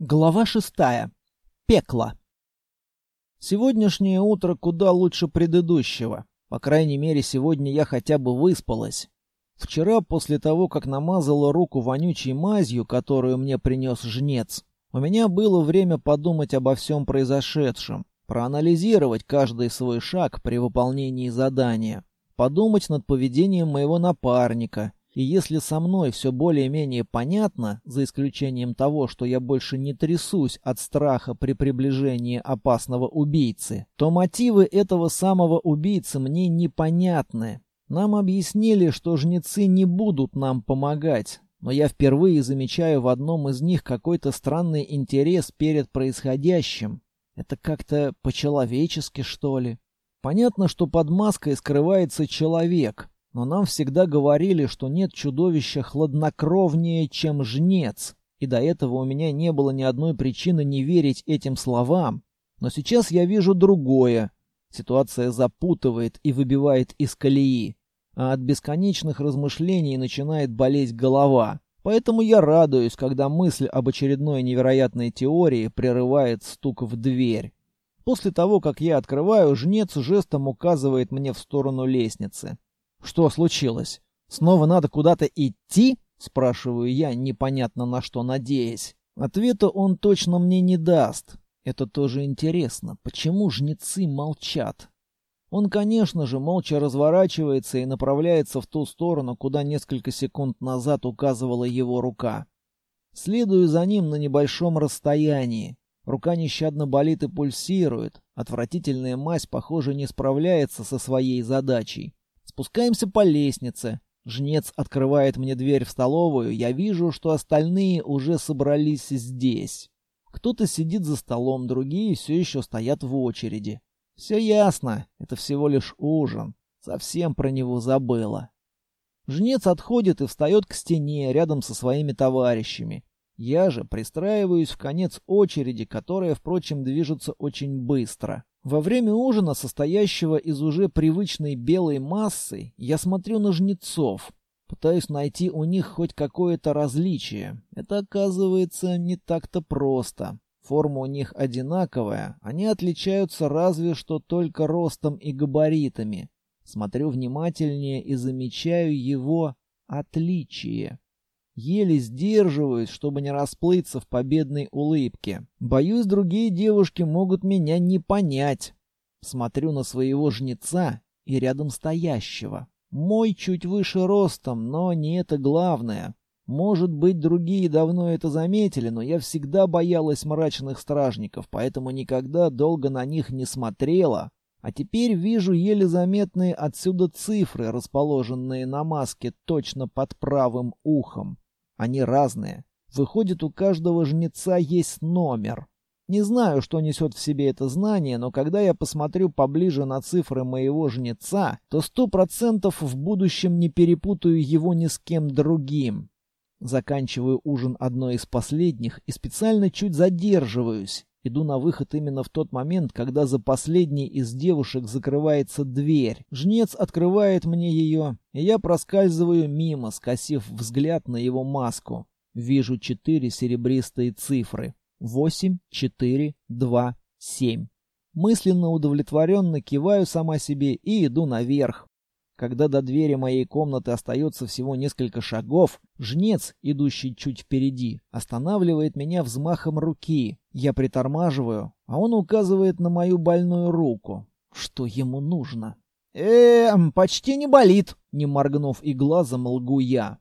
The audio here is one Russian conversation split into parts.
Глава шестая. Пекло. Сегодняшнее утро куда лучше предыдущего. По крайней мере, сегодня я хотя бы выспалась. Вчера, после того, как намазала руку вонючей мазью, которую мне принес жнец, у меня было время подумать обо всем произошедшем, проанализировать каждый свой шаг при выполнении задания, подумать над поведением моего напарника — и если со мной все более-менее понятно, за исключением того, что я больше не трясусь от страха при приближении опасного убийцы, то мотивы этого самого убийцы мне непонятны. Нам объяснили, что жнецы не будут нам помогать, но я впервые замечаю в одном из них какой-то странный интерес перед происходящим. Это как-то по-человечески, что ли? Понятно, что под маской скрывается человек, но нам всегда говорили, что нет чудовища хладнокровнее, чем жнец, и до этого у меня не было ни одной причины не верить этим словам. Но сейчас я вижу другое. Ситуация запутывает и выбивает из колеи, а от бесконечных размышлений начинает болеть голова. Поэтому я радуюсь, когда мысль об очередной невероятной теории прерывает стук в дверь. После того, как я открываю, жнец жестом указывает мне в сторону лестницы. Что случилось? Снова надо куда-то идти? Спрашиваю я, непонятно на что надеясь. Ответа он точно мне не даст. Это тоже интересно. Почему жнецы молчат? Он, конечно же, молча разворачивается и направляется в ту сторону, куда несколько секунд назад указывала его рука. Следую за ним на небольшом расстоянии. Рука нещадно болит и пульсирует. Отвратительная мазь, похоже, не справляется со своей задачей. Спускаемся по лестнице. Жнец открывает мне дверь в столовую. Я вижу, что остальные уже собрались здесь. Кто-то сидит за столом, другие все еще стоят в очереди. Все ясно, это всего лишь ужин. Совсем про него забыла. Жнец отходит и встает к стене рядом со своими товарищами. Я же пристраиваюсь в конец очереди, которая, впрочем, движется очень быстро. Во время ужина, состоящего из уже привычной белой массы, я смотрю на жнецов, пытаюсь найти у них хоть какое-то различие. Это оказывается не так-то просто. Форма у них одинаковая, они отличаются разве что только ростом и габаритами. Смотрю внимательнее и замечаю его отличие. Еле сдерживаюсь, чтобы не расплыться в победной улыбке. Боюсь, другие девушки могут меня не понять. Смотрю на своего жнеца и рядом стоящего. Мой чуть выше ростом, но не это главное. Может быть, другие давно это заметили, но я всегда боялась мрачных стражников, поэтому никогда долго на них не смотрела. А теперь вижу еле заметные отсюда цифры, расположенные на маске точно под правым ухом. Они разные. Выходит, у каждого жнеца есть номер. Не знаю, что несет в себе это знание, но когда я посмотрю поближе на цифры моего жнеца, то сто процентов в будущем не перепутаю его ни с кем другим. Заканчиваю ужин одной из последних и специально чуть задерживаюсь. Иду на выход именно в тот момент, когда за последней из девушек закрывается дверь. Жнец открывает мне ее, и я проскальзываю мимо, скосив взгляд на его маску. Вижу четыре серебристые цифры. Восемь, четыре, два, семь. Мысленно удовлетворенно киваю сама себе и иду наверх. Когда до двери моей комнаты остается всего несколько шагов, жнец, идущий чуть впереди, останавливает меня взмахом руки. Я притормаживаю, а он указывает на мою больную руку. Что ему нужно? «Эм, почти не болит!» Не моргнув и глазом, лгу я.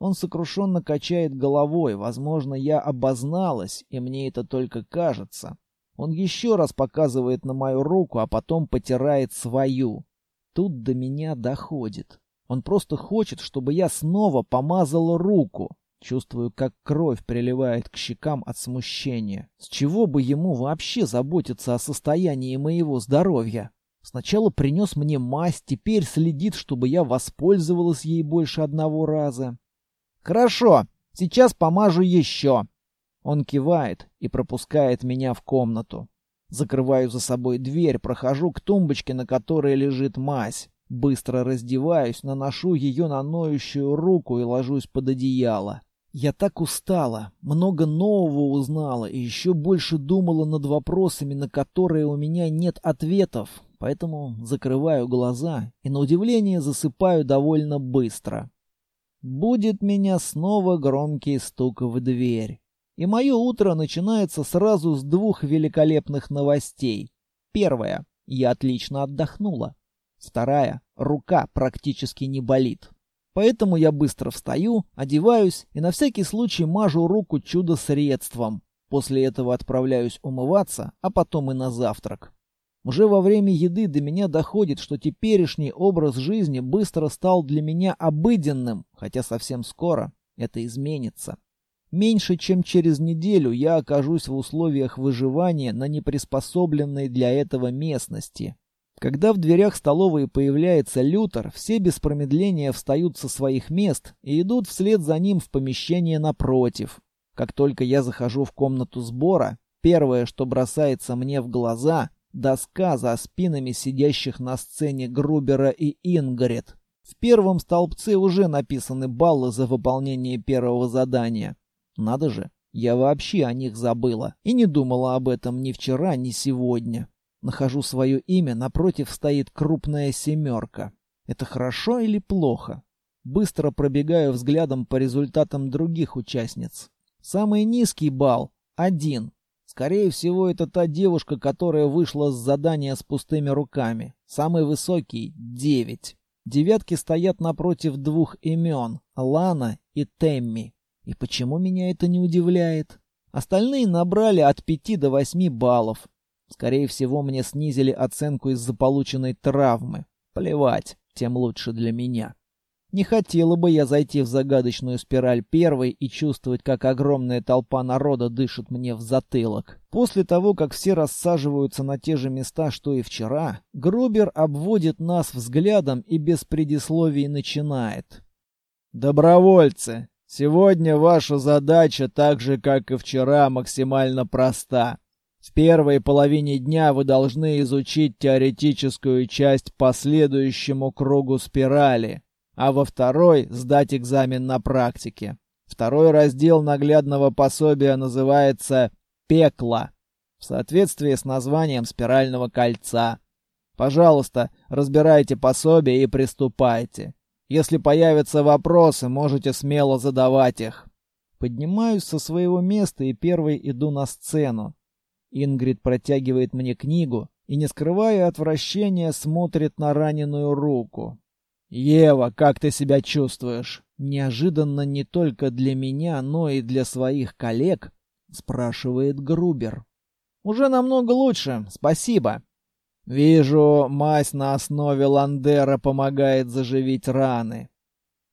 Он сокрушенно качает головой. Возможно, я обозналась, и мне это только кажется. Он еще раз показывает на мою руку, а потом потирает свою. Тут до меня доходит. Он просто хочет, чтобы я снова помазала руку. Чувствую, как кровь приливает к щекам от смущения. С чего бы ему вообще заботиться о состоянии моего здоровья? Сначала принес мне мазь, теперь следит, чтобы я воспользовалась ей больше одного раза. «Хорошо, сейчас помажу еще». Он кивает и пропускает меня в комнату. Закрываю за собой дверь, прохожу к тумбочке, на которой лежит мазь. Быстро раздеваюсь, наношу ее на ноющую руку и ложусь под одеяло. Я так устала, много нового узнала и еще больше думала над вопросами, на которые у меня нет ответов, поэтому закрываю глаза и на удивление засыпаю довольно быстро. Будет меня снова громкий стук в дверь. И мое утро начинается сразу с двух великолепных новостей. Первая. Я отлично отдохнула. Вторая. Рука практически не болит. Поэтому я быстро встаю, одеваюсь и на всякий случай мажу руку чудо-средством. После этого отправляюсь умываться, а потом и на завтрак. Уже во время еды до меня доходит, что теперешний образ жизни быстро стал для меня обыденным, хотя совсем скоро это изменится. Меньше чем через неделю я окажусь в условиях выживания на неприспособленной для этого местности. Когда в дверях столовой появляется Лютер, все без промедления встают со своих мест и идут вслед за ним в помещение напротив. Как только я захожу в комнату сбора, первое, что бросается мне в глаза — доска за спинами сидящих на сцене Грубера и Ингрид. В первом столбце уже написаны баллы за выполнение первого задания. Надо же, я вообще о них забыла и не думала об этом ни вчера, ни сегодня. Нахожу свое имя, напротив стоит крупная семерка. Это хорошо или плохо? Быстро пробегаю взглядом по результатам других участниц. Самый низкий балл — один. Скорее всего, это та девушка, которая вышла с задания с пустыми руками. Самый высокий — девять. Девятки стоят напротив двух имен — Лана и Темми. И почему меня это не удивляет? Остальные набрали от пяти до восьми баллов. Скорее всего, мне снизили оценку из-за полученной травмы. Плевать, тем лучше для меня. Не хотела бы я зайти в загадочную спираль первой и чувствовать, как огромная толпа народа дышит мне в затылок. После того, как все рассаживаются на те же места, что и вчера, Грубер обводит нас взглядом и без предисловий начинает. «Добровольцы, сегодня ваша задача, так же, как и вчера, максимально проста. В первой половине дня вы должны изучить теоретическую часть по следующему кругу спирали, а во второй сдать экзамен на практике. Второй раздел наглядного пособия называется «Пекло» в соответствии с названием спирального кольца. Пожалуйста, разбирайте пособие и приступайте. Если появятся вопросы, можете смело задавать их. Поднимаюсь со своего места и первый иду на сцену. Ингрид протягивает мне книгу и, не скрывая отвращения, смотрит на раненую руку. «Ева, как ты себя чувствуешь?» Неожиданно не только для меня, но и для своих коллег, спрашивает Грубер. «Уже намного лучше, спасибо». «Вижу, мазь на основе ландера помогает заживить раны».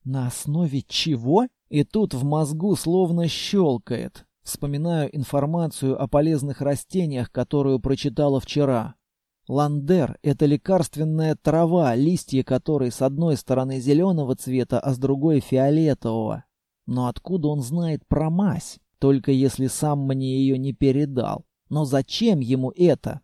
«На основе чего?» И тут в мозгу словно щелкает. Вспоминаю информацию о полезных растениях, которую прочитала вчера. Ландер — это лекарственная трава, листья которой с одной стороны зеленого цвета, а с другой фиолетового. Но откуда он знает про мазь? Только если сам мне ее не передал. Но зачем ему это?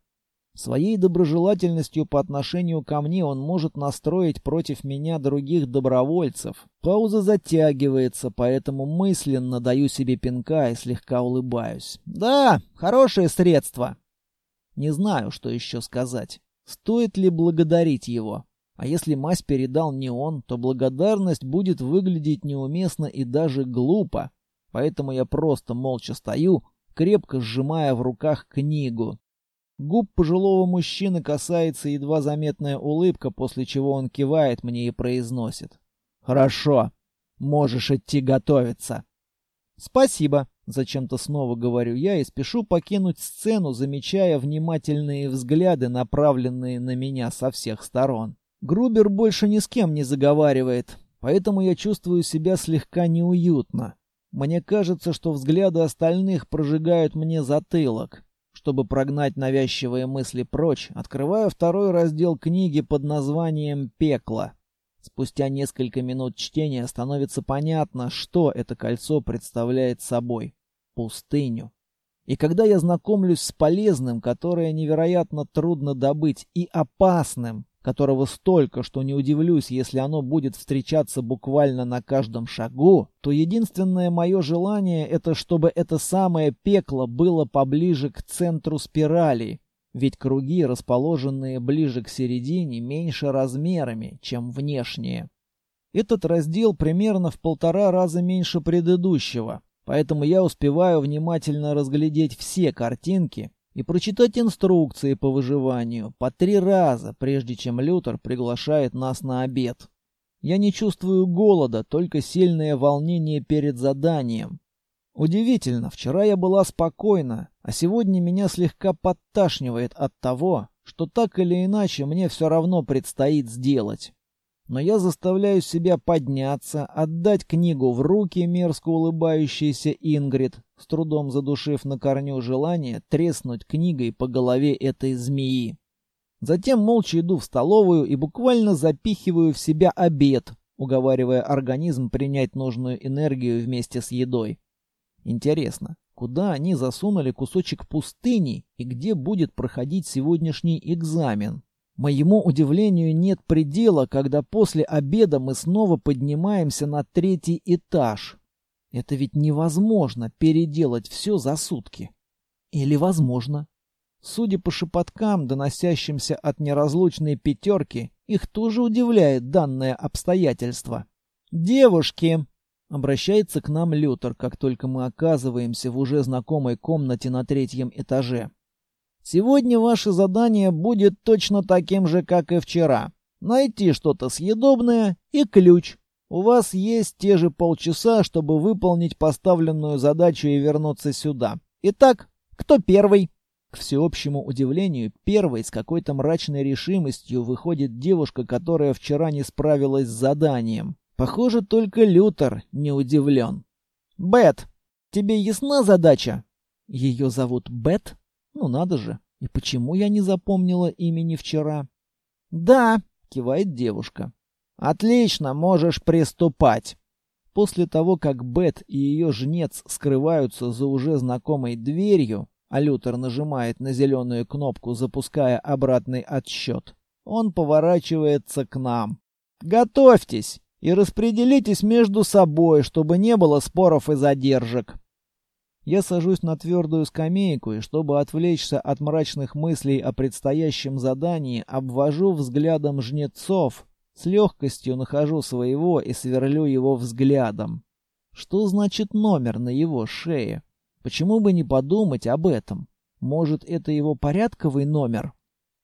Своей доброжелательностью по отношению ко мне он может настроить против меня других добровольцев. Пауза затягивается, поэтому мысленно даю себе пинка и слегка улыбаюсь. Да, хорошее средство. Не знаю, что еще сказать. Стоит ли благодарить его? А если мазь передал не он, то благодарность будет выглядеть неуместно и даже глупо. Поэтому я просто молча стою, крепко сжимая в руках книгу. Губ пожилого мужчины касается едва заметная улыбка, после чего он кивает мне и произносит. «Хорошо, можешь идти готовиться». «Спасибо», — зачем-то снова говорю я и спешу покинуть сцену, замечая внимательные взгляды, направленные на меня со всех сторон. Грубер больше ни с кем не заговаривает, поэтому я чувствую себя слегка неуютно. Мне кажется, что взгляды остальных прожигают мне затылок. Чтобы прогнать навязчивые мысли прочь, открываю второй раздел книги под названием «Пекло». Спустя несколько минут чтения становится понятно, что это кольцо представляет собой. Пустыню. И когда я знакомлюсь с полезным, которое невероятно трудно добыть, и опасным, которого столько, что не удивлюсь, если оно будет встречаться буквально на каждом шагу, то единственное мое желание — это чтобы это самое пекло было поближе к центру спирали, ведь круги, расположенные ближе к середине, меньше размерами, чем внешние. Этот раздел примерно в полтора раза меньше предыдущего, поэтому я успеваю внимательно разглядеть все картинки и прочитать инструкции по выживанию по три раза, прежде чем Лютер приглашает нас на обед. Я не чувствую голода, только сильное волнение перед заданием. Удивительно, вчера я была спокойна, а сегодня меня слегка подташнивает от того, что так или иначе мне все равно предстоит сделать. Но я заставляю себя подняться, отдать книгу в руки мерзко улыбающейся Ингрид, с трудом задушив на корню желание треснуть книгой по голове этой змеи. Затем молча иду в столовую и буквально запихиваю в себя обед, уговаривая организм принять нужную энергию вместе с едой. Интересно, куда они засунули кусочек пустыни и где будет проходить сегодняшний экзамен? Моему удивлению нет предела, когда после обеда мы снова поднимаемся на третий этаж. Это ведь невозможно переделать все за сутки. Или возможно? Судя по шепоткам, доносящимся от неразлучной пятерки, их тоже удивляет данное обстоятельство. «Девушки!» Обращается к нам Лютер, как только мы оказываемся в уже знакомой комнате на третьем этаже. Сегодня ваше задание будет точно таким же, как и вчера. Найти что-то съедобное и ключ. У вас есть те же полчаса, чтобы выполнить поставленную задачу и вернуться сюда. Итак, кто первый? К всеобщему удивлению, первой с какой-то мрачной решимостью выходит девушка, которая вчера не справилась с заданием. Похоже, только Лютер не удивлен. «Бет, тебе ясна задача?» «Ее зовут Бет? Ну надо же. И почему я не запомнила имени вчера?» «Да», — кивает девушка. «Отлично, можешь приступать». После того, как Бет и ее жнец скрываются за уже знакомой дверью, а Лютер нажимает на зеленую кнопку, запуская обратный отсчет, он поворачивается к нам. «Готовьтесь!» и распределитесь между собой, чтобы не было споров и задержек. Я сажусь на твердую скамейку и, чтобы отвлечься от мрачных мыслей о предстоящем задании, обвожу взглядом жнецов, с легкостью нахожу своего и сверлю его взглядом. Что значит номер на его шее? Почему бы не подумать об этом? Может, это его порядковый номер?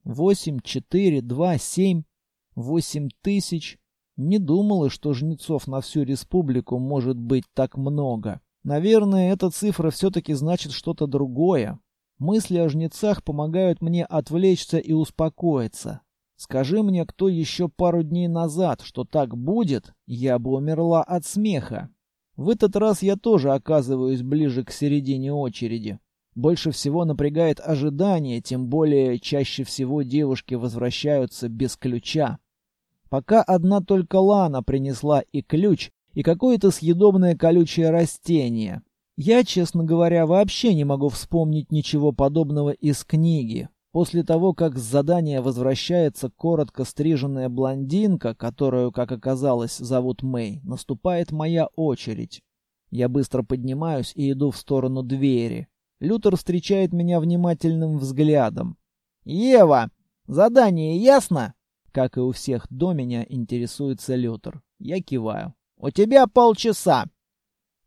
Восемь, четыре, два, семь, восемь тысяч... Не думала, что жнецов на всю республику может быть так много. Наверное, эта цифра все-таки значит что-то другое. Мысли о жнецах помогают мне отвлечься и успокоиться. Скажи мне, кто еще пару дней назад, что так будет, я бы умерла от смеха. В этот раз я тоже оказываюсь ближе к середине очереди. Больше всего напрягает ожидание, тем более чаще всего девушки возвращаются без ключа. Пока одна только Лана принесла и ключ, и какое-то съедобное колючее растение. Я, честно говоря, вообще не могу вспомнить ничего подобного из книги. После того, как с задания возвращается коротко стриженная блондинка, которую, как оказалось, зовут Мэй, наступает моя очередь. Я быстро поднимаюсь и иду в сторону двери. Лютер встречает меня внимательным взглядом. «Ева, задание ясно?» Как и у всех до меня, интересуется Лютер. Я киваю. «У тебя полчаса!»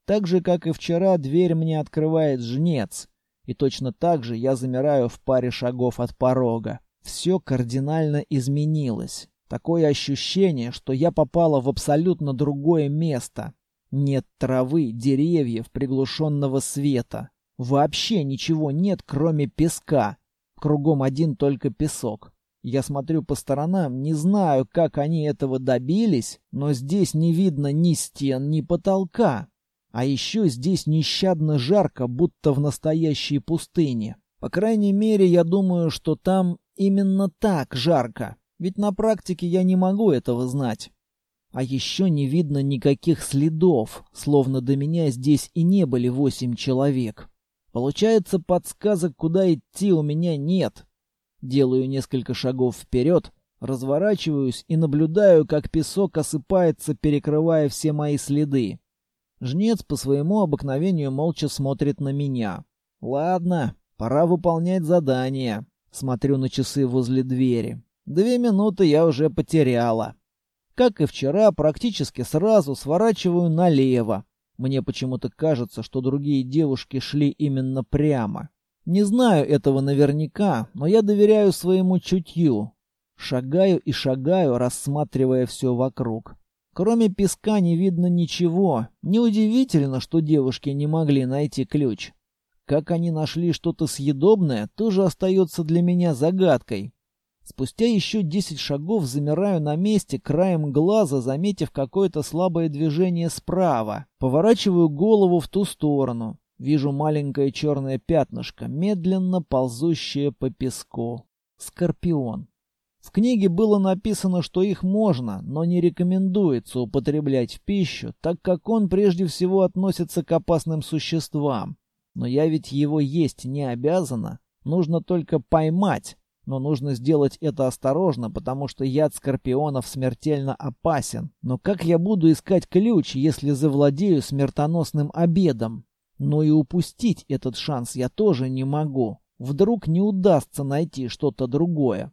Так же, как и вчера, дверь мне открывает жнец. И точно так же я замираю в паре шагов от порога. Все кардинально изменилось. Такое ощущение, что я попала в абсолютно другое место. Нет травы, деревьев, приглушенного света. Вообще ничего нет, кроме песка. Кругом один только песок. Я смотрю по сторонам, не знаю, как они этого добились, но здесь не видно ни стен, ни потолка. А еще здесь нещадно жарко, будто в настоящей пустыне. По крайней мере, я думаю, что там именно так жарко. Ведь на практике я не могу этого знать. А еще не видно никаких следов, словно до меня здесь и не были восемь человек. Получается, подсказок, куда идти, у меня нет. Делаю несколько шагов вперед, Разворачиваюсь и наблюдаю, как песок осыпается, перекрывая все мои следы. Жнец по своему обыкновению молча смотрит на меня. Ладно, пора выполнять задание. Смотрю на часы возле двери. Две минуты я уже потеряла. Как и вчера, практически сразу сворачиваю налево. Мне почему-то кажется, что другие девушки шли именно прямо. Не знаю этого наверняка, но я доверяю своему чутью. Шагаю и шагаю, рассматривая все вокруг. Кроме песка не видно ничего. Неудивительно, что девушки не могли найти ключ. Как они нашли что-то съедобное, тоже остается для меня загадкой. Спустя еще десять шагов замираю на месте, краем глаза заметив какое-то слабое движение справа. Поворачиваю голову в ту сторону. Вижу маленькое черное пятнышко, медленно ползущее по песку. Скорпион. В книге было написано, что их можно, но не рекомендуется употреблять в пищу, так как он прежде всего относится к опасным существам. Но я ведь его есть не обязана. Нужно только поймать. Но нужно сделать это осторожно, потому что яд скорпионов смертельно опасен. Но как я буду искать ключ, если завладею смертоносным обедом? Но и упустить этот шанс я тоже не могу. Вдруг не удастся найти что-то другое.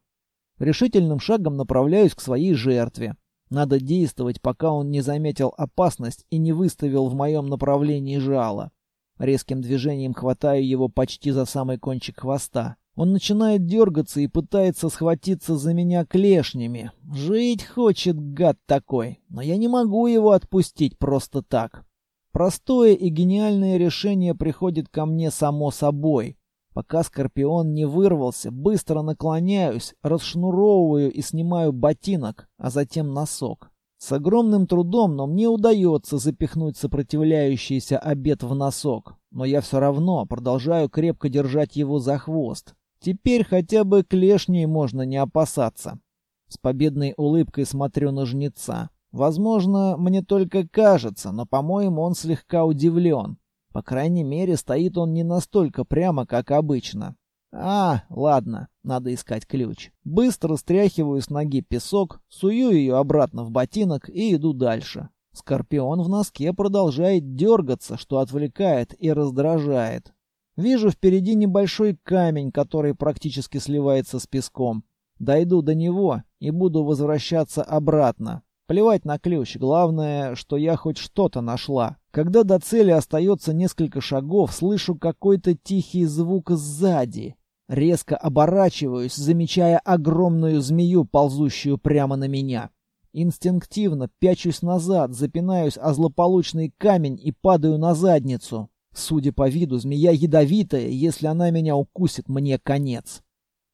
Решительным шагом направляюсь к своей жертве. Надо действовать, пока он не заметил опасность и не выставил в моем направлении жало. Резким движением хватаю его почти за самый кончик хвоста. Он начинает дергаться и пытается схватиться за меня клешнями. Жить хочет гад такой, но я не могу его отпустить просто так. Простое и гениальное решение приходит ко мне само собой. Пока скорпион не вырвался, быстро наклоняюсь, расшнуровываю и снимаю ботинок, а затем носок. С огромным трудом, но мне удается запихнуть сопротивляющийся обед в носок. Но я все равно продолжаю крепко держать его за хвост. Теперь хотя бы клешней можно не опасаться. С победной улыбкой смотрю на жнеца. Возможно, мне только кажется, но, по-моему, он слегка удивлен. По крайней мере, стоит он не настолько прямо, как обычно. А, ладно, надо искать ключ. Быстро стряхиваю с ноги песок, сую ее обратно в ботинок и иду дальше. Скорпион в носке продолжает дергаться, что отвлекает и раздражает. Вижу впереди небольшой камень, который практически сливается с песком. Дойду до него и буду возвращаться обратно. Плевать на ключ, главное, что я хоть что-то нашла. Когда до цели остается несколько шагов, слышу какой-то тихий звук сзади. Резко оборачиваюсь, замечая огромную змею, ползущую прямо на меня. Инстинктивно пячусь назад, запинаюсь о злополучный камень и падаю на задницу. Судя по виду, змея ядовитая, если она меня укусит, мне конец.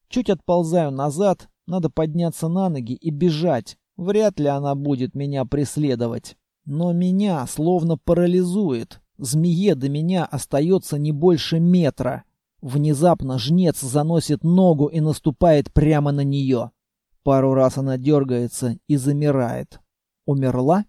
Чуть отползаю назад, надо подняться на ноги и бежать. Вряд ли она будет меня преследовать. Но меня словно парализует. Змее до меня остается не больше метра. Внезапно жнец заносит ногу и наступает прямо на нее. Пару раз она дергается и замирает. Умерла?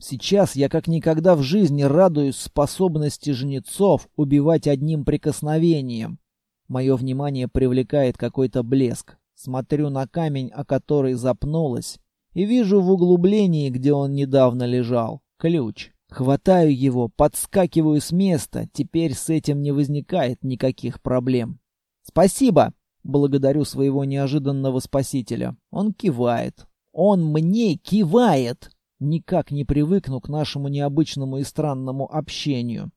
Сейчас я как никогда в жизни радуюсь способности жнецов убивать одним прикосновением. Мое внимание привлекает какой-то блеск. Смотрю на камень, о который запнулась, и вижу в углублении, где он недавно лежал, ключ. Хватаю его, подскакиваю с места, теперь с этим не возникает никаких проблем. «Спасибо!» — благодарю своего неожиданного спасителя. Он кивает. Он мне кивает! Никак не привыкну к нашему необычному и странному общению.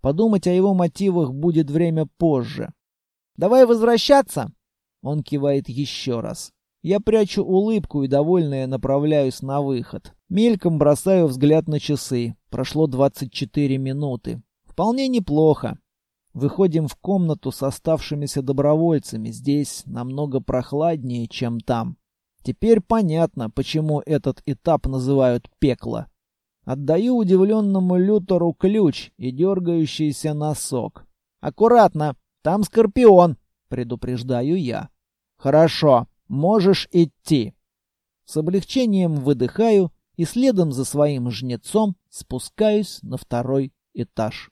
Подумать о его мотивах будет время позже. «Давай возвращаться!» Он кивает еще раз. Я прячу улыбку и, довольная, направляюсь на выход. Мельком бросаю взгляд на часы. Прошло 24 минуты. Вполне неплохо. Выходим в комнату с оставшимися добровольцами. Здесь намного прохладнее, чем там. Теперь понятно, почему этот этап называют пекло. Отдаю удивленному Лютеру ключ и дергающийся носок. «Аккуратно! Там скорпион!» — предупреждаю я. «Хорошо!» Можешь идти. С облегчением выдыхаю и следом за своим жнецом спускаюсь на второй этаж.